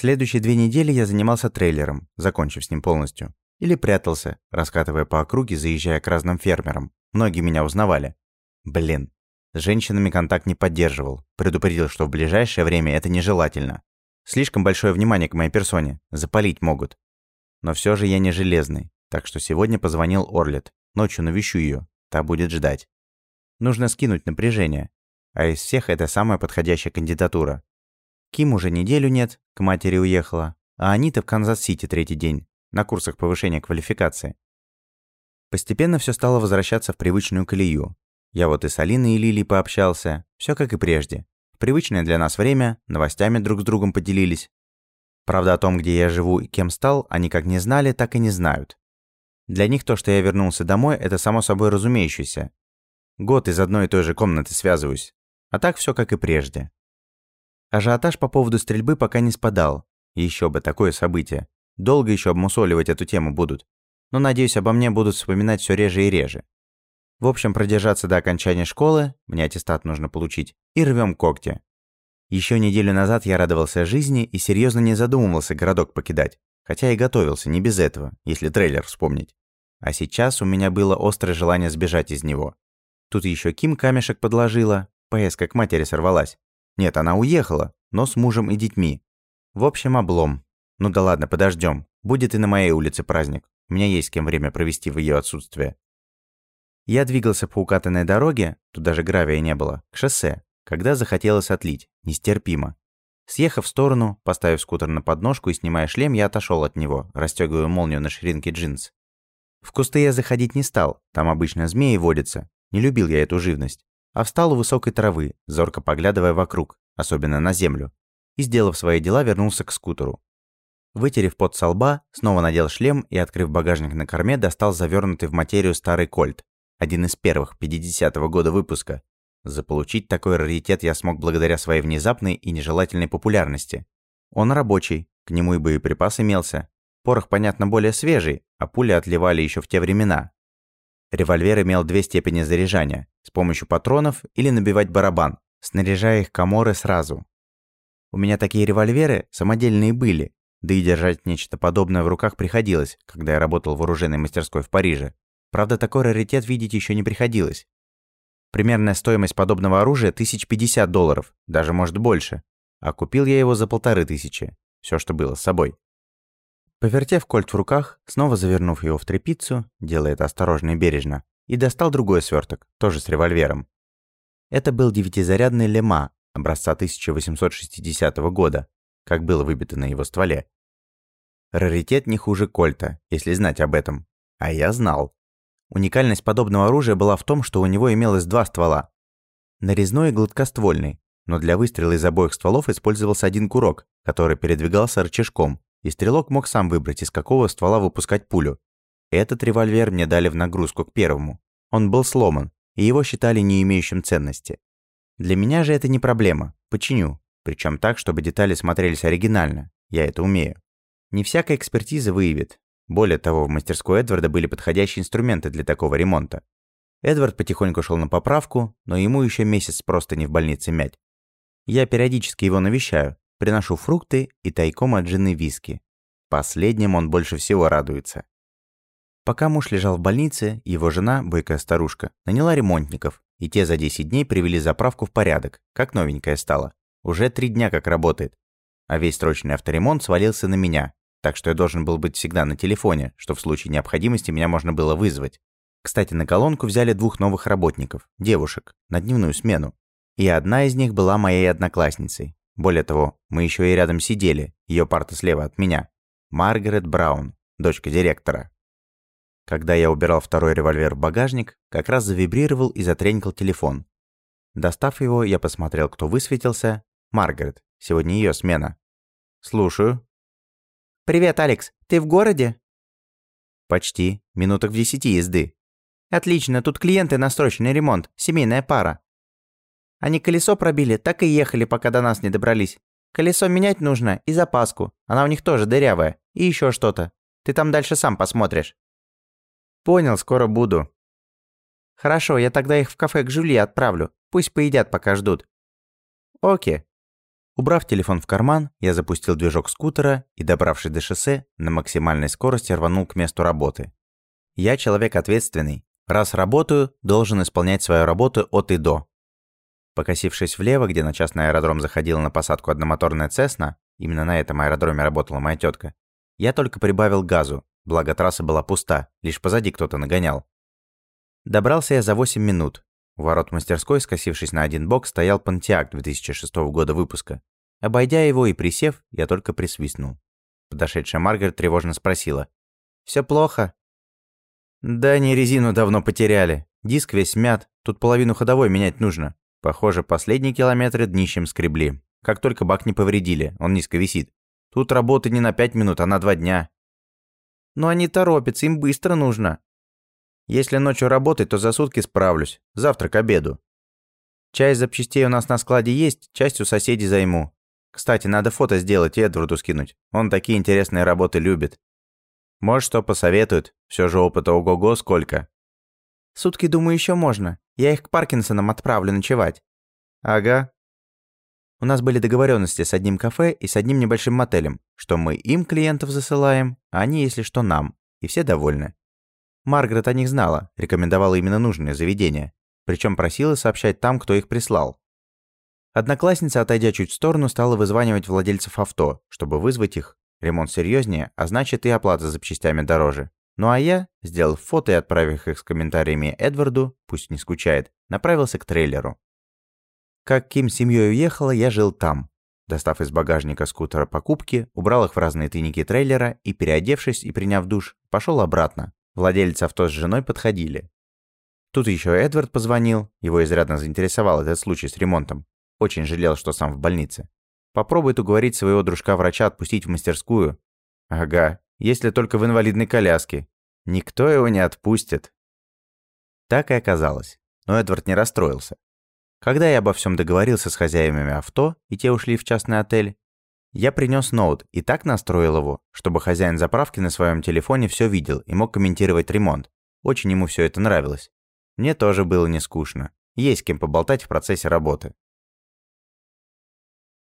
Следующие две недели я занимался трейлером, закончив с ним полностью. Или прятался, раскатывая по округе, заезжая к разным фермерам. Многие меня узнавали. Блин. С женщинами контакт не поддерживал. Предупредил, что в ближайшее время это нежелательно. Слишком большое внимание к моей персоне. Запалить могут. Но все же я не железный. Так что сегодня позвонил Орлет. Ночью навещу ее. Та будет ждать. Нужно скинуть напряжение. А из всех это самая подходящая кандидатура. Ким уже неделю нет, к матери уехала. А Анита в Канзас-Сити третий день на курсах повышения квалификации. Постепенно все стало возвращаться в привычную колею. Я вот и с Алиной и Лилией пообщался, все как и прежде. В привычное для нас время, новостями друг с другом поделились. Правда, о том, где я живу и кем стал, они как не знали, так и не знают. Для них то, что я вернулся домой, это само собой разумеющееся. Год из одной и той же комнаты связываюсь. А так все как и прежде. Ажиотаж по поводу стрельбы пока не спадал. Еще бы такое событие. Долго еще обмусоливать эту тему будут. Но, надеюсь, обо мне будут вспоминать все реже и реже. В общем, продержаться до окончания школы, мне аттестат нужно получить, и рвем когти. Еще неделю назад я радовался жизни и серьезно не задумывался городок покидать. Хотя и готовился, не без этого, если трейлер вспомнить. А сейчас у меня было острое желание сбежать из него. Тут еще Ким камешек подложила, ПС как матери сорвалась. Нет, она уехала, но с мужем и детьми. В общем, облом. Ну да ладно, подождем. Будет и на моей улице праздник. У меня есть с кем время провести в ее отсутствие. Я двигался по укатанной дороге, тут даже гравия не было, к шоссе, когда захотелось отлить. Нестерпимо. Съехав в сторону, поставив скутер на подножку и снимая шлем, я отошел от него, расстегивая молнию на ширинке джинс. В кусты я заходить не стал, там обычно змеи водятся. Не любил я эту живность. А встал у высокой травы, зорко поглядывая вокруг, особенно на землю. И, сделав свои дела, вернулся к скутеру. Вытерев пот со лба, снова надел шлем и, открыв багажник на корме, достал завернутый в материю старый кольт. Один из первых, 50-го года выпуска. Заполучить такой раритет я смог благодаря своей внезапной и нежелательной популярности. Он рабочий, к нему и боеприпас имелся. Порох, понятно, более свежий, а пули отливали еще в те времена. Револьвер имел две степени заряжания, с помощью патронов или набивать барабан, снаряжая их коморы сразу. У меня такие револьверы самодельные были, да и держать нечто подобное в руках приходилось, когда я работал в оружейной мастерской в Париже. Правда, такой раритет видеть еще не приходилось. Примерная стоимость подобного оружия – 1050 долларов, даже может больше. А купил я его за полторы тысячи. Все, что было с собой. Повертев кольт в руках, снова завернув его в тряпицу, делая это осторожно и бережно, и достал другой сверток, тоже с револьвером. Это был девятизарядный Лема образца 1860 года, как было выбито на его стволе. Раритет не хуже кольта, если знать об этом. А я знал. Уникальность подобного оружия была в том, что у него имелось два ствола. Нарезной и гладкоствольный, но для выстрела из обоих стволов использовался один курок, который передвигался рычажком, и стрелок мог сам выбрать, из какого ствола выпускать пулю. Этот револьвер мне дали в нагрузку к первому. Он был сломан, и его считали не имеющим ценности. Для меня же это не проблема. Починю. Причем так, чтобы детали смотрелись оригинально. Я это умею. Не всякая экспертиза выявит. Более того, в мастерской Эдварда были подходящие инструменты для такого ремонта. Эдвард потихоньку шел на поправку, но ему еще месяц просто не в больнице мять. Я периодически его навещаю, приношу фрукты и тайком от жены виски. Последним он больше всего радуется. Пока муж лежал в больнице, его жена, бойкая старушка, наняла ремонтников, и те за 10 дней привели заправку в порядок, как новенькая стала. Уже три дня как работает. А весь срочный авторемонт свалился на меня, так что я должен был быть всегда на телефоне, что в случае необходимости меня можно было вызвать. Кстати, на колонку взяли двух новых работников, девушек, на дневную смену. И одна из них была моей одноклассницей. Более того, мы еще и рядом сидели, ее парта слева от меня. Маргарет Браун, дочка директора. Когда я убирал второй револьвер в багажник, как раз завибрировал и затренькал телефон. Достав его, я посмотрел, кто высветился, Маргарет. Сегодня ее смена. Слушаю. Привет, Алекс. Ты в городе? Почти. Минуток в десяти езды. Отлично, тут клиенты на срочный ремонт. Семейная пара. Они колесо пробили, так и ехали, пока до нас не добрались. Колесо менять нужно и запаску. Она у них тоже дырявая. И еще что-то. Ты там дальше сам посмотришь. Понял, скоро буду. Хорошо, я тогда их в кафе к Жюли отправлю. Пусть поедят, пока ждут. Окей. Убрав телефон в карман, я запустил движок скутера и, добравшись до шоссе, на максимальной скорости рванул к месту работы. Я человек ответственный. Раз работаю, должен исполнять свою работу от и до. Покосившись влево, где на частный аэродром заходила на посадку одномоторная «Цесна», именно на этом аэродроме работала моя тетка, я только прибавил газу, благо трасса была пуста, лишь позади кто-то нагонял. Добрался я за 8 минут. У ворот мастерской, скосившись на один бок, стоял Pontiac 2006 года выпуска. Обойдя его и присев, я только присвистнул. Подошедшая Маргарет тревожно спросила. «Всё плохо?» «Да не резину давно потеряли. Диск весь мят, тут половину ходовой менять нужно. Похоже, последние километры днищем скребли. Как только бак не повредили, он низко висит. Тут работы не на пять минут, а на два дня». «Но они торопятся, им быстро нужно», если ночью работать, то за сутки справлюсь. Завтра к обеду. Часть запчастей у нас на складе есть, часть у соседей займу. Кстати, надо фото сделать и Эдварду скинуть. Он такие интересные работы любит. Может, что посоветует. Все же опыта ого-го сколько. Сутки, думаю, еще можно. Я их к Паркинсонам отправлю ночевать. Ага. У нас были договоренности с одним кафе и с одним небольшим мотелем, что мы им клиентов засылаем, а они, если что, нам. И все довольны. Маргарет о них знала, рекомендовала именно нужное заведение, причем просила сообщать там, кто их прислал. Одноклассница, отойдя чуть в сторону, стала вызванивать владельцев авто, чтобы вызвать их. Ремонт серьезнее, а значит и оплата за запчастями дороже. Ну а я, сделав фото и отправив их с комментариями Эдварду, пусть не скучает, направился к трейлеру. Как Ким с семьей уехала, я жил там. Достав из багажника скутера покупки, убрал их в разные тайники трейлера и, переодевшись и приняв душ, пошел обратно, Владелец авто с женой подходили. Тут еще Эдвард позвонил, его изрядно заинтересовал этот случай с ремонтом. Очень жалел, что сам в больнице. Попробует уговорить своего дружка-врача отпустить в мастерскую. Ага, если только в инвалидной коляске. Никто его не отпустит. Так и оказалось. Но Эдвард не расстроился. Когда я обо всем договорился с хозяевами авто, и те ушли в частный отель, я принес ноут и так настроил его, чтобы хозяин заправки на своем телефоне все видел и мог комментировать ремонт. Очень ему все это нравилось. Мне тоже было не скучно. Есть кем поболтать в процессе работы.